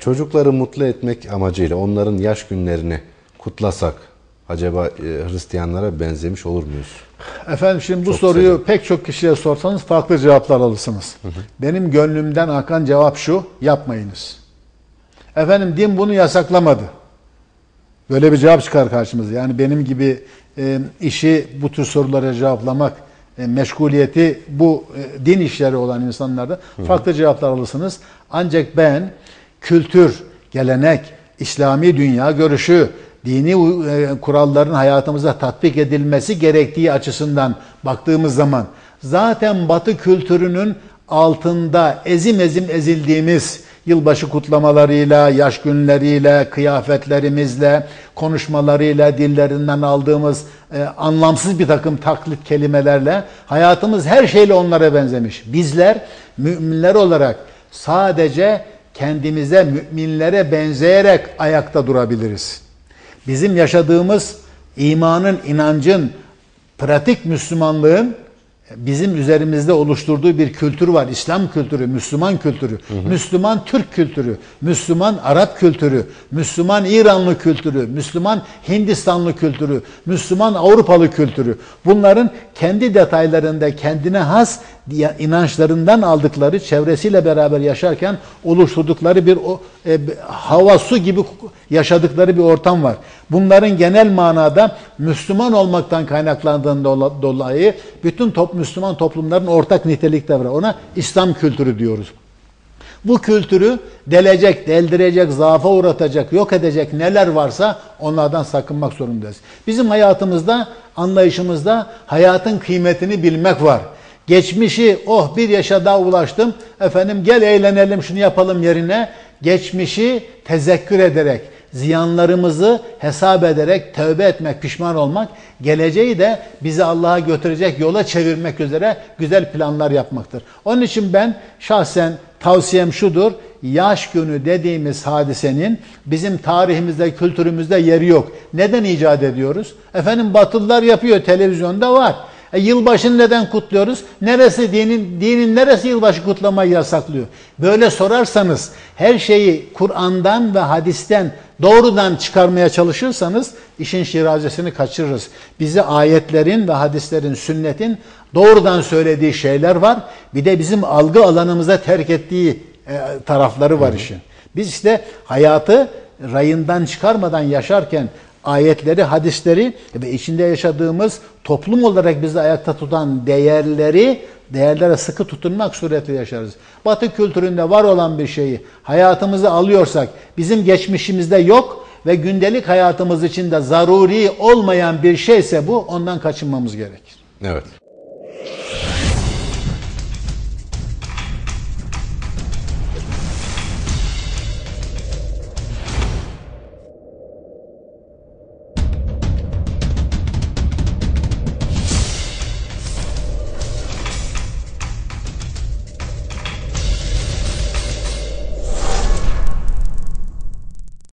çocukları mutlu etmek amacıyla onların yaş günlerini kutlasak acaba e, Hristiyanlara benzemiş olur muyuz? Efendim şimdi bu Çok soruyu güzel. pek çok kişiye sorsanız farklı cevaplar alırsınız. Benim gönlümden akan cevap şu, yapmayınız. Efendim din bunu yasaklamadı. Böyle bir cevap çıkar karşımıza. Yani benim gibi e, işi bu tür sorulara cevaplamak, e, meşguliyeti bu e, din işleri olan insanlarda farklı cevaplar alırsınız. Ancak ben kültür, gelenek, İslami dünya görüşü, dini e, kuralların hayatımıza tatbik edilmesi gerektiği açısından baktığımız zaman zaten Batı kültürünün altında ezim ezim ezildiğimiz yılbaşı kutlamalarıyla, yaş günleriyle, kıyafetlerimizle, konuşmalarıyla, dillerinden aldığımız e, anlamsız bir takım taklit kelimelerle hayatımız her şeyle onlara benzemiş. Bizler müminler olarak sadece kendimize müminlere benzeyerek ayakta durabiliriz. Bizim yaşadığımız imanın, inancın, pratik Müslümanlığın bizim üzerimizde oluşturduğu bir kültür var. İslam kültürü, Müslüman kültürü, Müslüman Türk kültürü, Müslüman Arap kültürü, Müslüman İranlı kültürü, Müslüman Hindistanlı kültürü, Müslüman Avrupalı kültürü. Bunların kendi detaylarında kendine has inançlarından aldıkları, çevresiyle beraber yaşarken oluşturdukları bir o, e, hava su gibi yaşadıkları bir ortam var. Bunların genel manada Müslüman olmaktan kaynaklandığından dolayı bütün top, Müslüman toplumların ortak nitelikte var. Ona İslam kültürü diyoruz. Bu kültürü delecek, deldirecek, zaafa uğratacak, yok edecek neler varsa onlardan sakınmak zorundayız. Bizim hayatımızda, anlayışımızda hayatın kıymetini bilmek var. Geçmişi oh bir yaşa daha ulaştım efendim gel eğlenelim şunu yapalım yerine geçmişi tezekkür ederek ziyanlarımızı hesap ederek tövbe etmek, pişman olmak, geleceği de bizi Allah'a götürecek yola çevirmek üzere güzel planlar yapmaktır. Onun için ben şahsen tavsiyem şudur. Yaş günü dediğimiz hadisenin bizim tarihimizde, kültürümüzde yeri yok. Neden icat ediyoruz? Efendim Batılılar yapıyor, televizyonda var. E, yılbaşını neden kutluyoruz? Neresi dinin dinin neresi yılbaşı kutlamayı yasaklıyor? Böyle sorarsanız her şeyi Kur'an'dan ve hadisten doğrudan çıkarmaya çalışırsanız işin şirazesini kaçırırız. Bize ayetlerin ve hadislerin, sünnetin doğrudan söylediği şeyler var. Bir de bizim algı alanımıza terk ettiği e, tarafları var işin. Biz işte hayatı rayından çıkarmadan yaşarken ayetleri, hadisleri ve içinde yaşadığımız toplum olarak bizi ayakta tutan değerleri, değerlere sıkı tutunmak suretiyle yaşarız. Batı kültüründe var olan bir şeyi hayatımıza alıyorsak, bizim geçmişimizde yok ve gündelik hayatımız için de zaruri olmayan bir şeyse bu, ondan kaçınmamız gerekir. Evet.